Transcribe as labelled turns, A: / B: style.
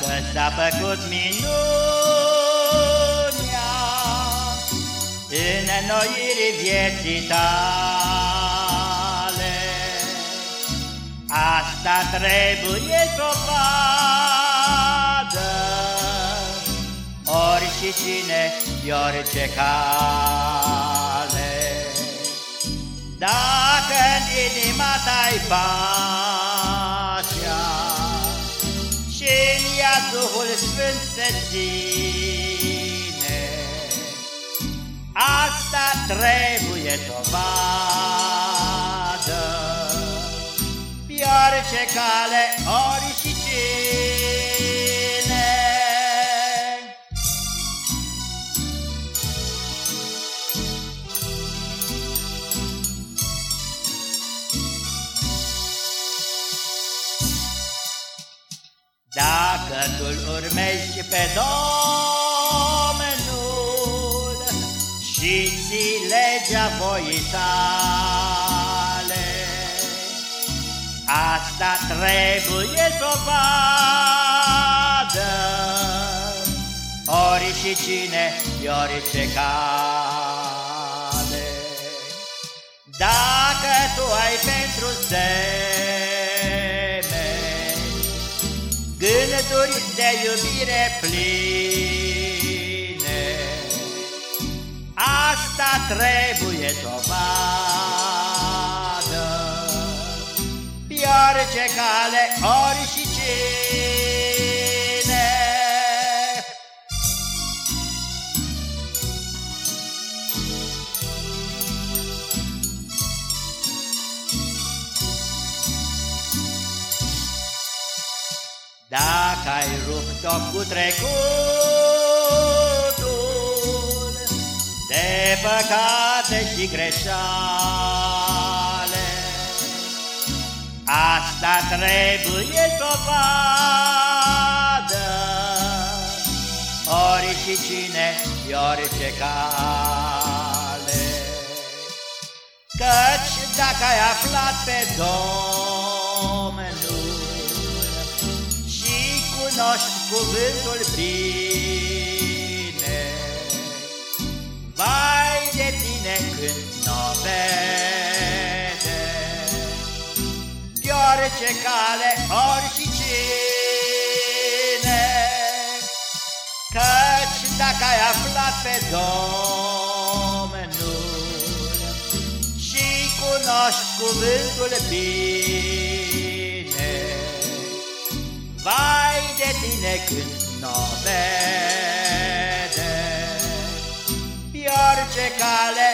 A: Dacă s-a făcut minunea În înnoirii vieții tale. Asta trebuie să o vadă Ori și cine, orice cale. Dacă în inima ta-i Duhul Sfânt se ține. Asta trebuie să o vadă, pe orice cale, ori și Dacă tu-L urmezi pe Domnul Și ții legea voii tale. Asta trebuie să o vadă Ori și cine, orice cale. Dacă tu ai pentru semn Gânduri de iubire pline. Asta trebuie să o vadă Pe orice cale, ori și cine. Dacă ai rupt-o cu trecutul De păcate și greșeale. Asta trebuie să o vadă Ori și cine, orice cale. Căci dacă ai aflat pe Domnul cunoști cuvântul bine. Vai de tine când n-o vede, De orice cale, ori și cine. Căci dacă ai aflat pe Domnul Și cunoști cuvântul bine, Vai de tine când n-o vede. Pe orice cale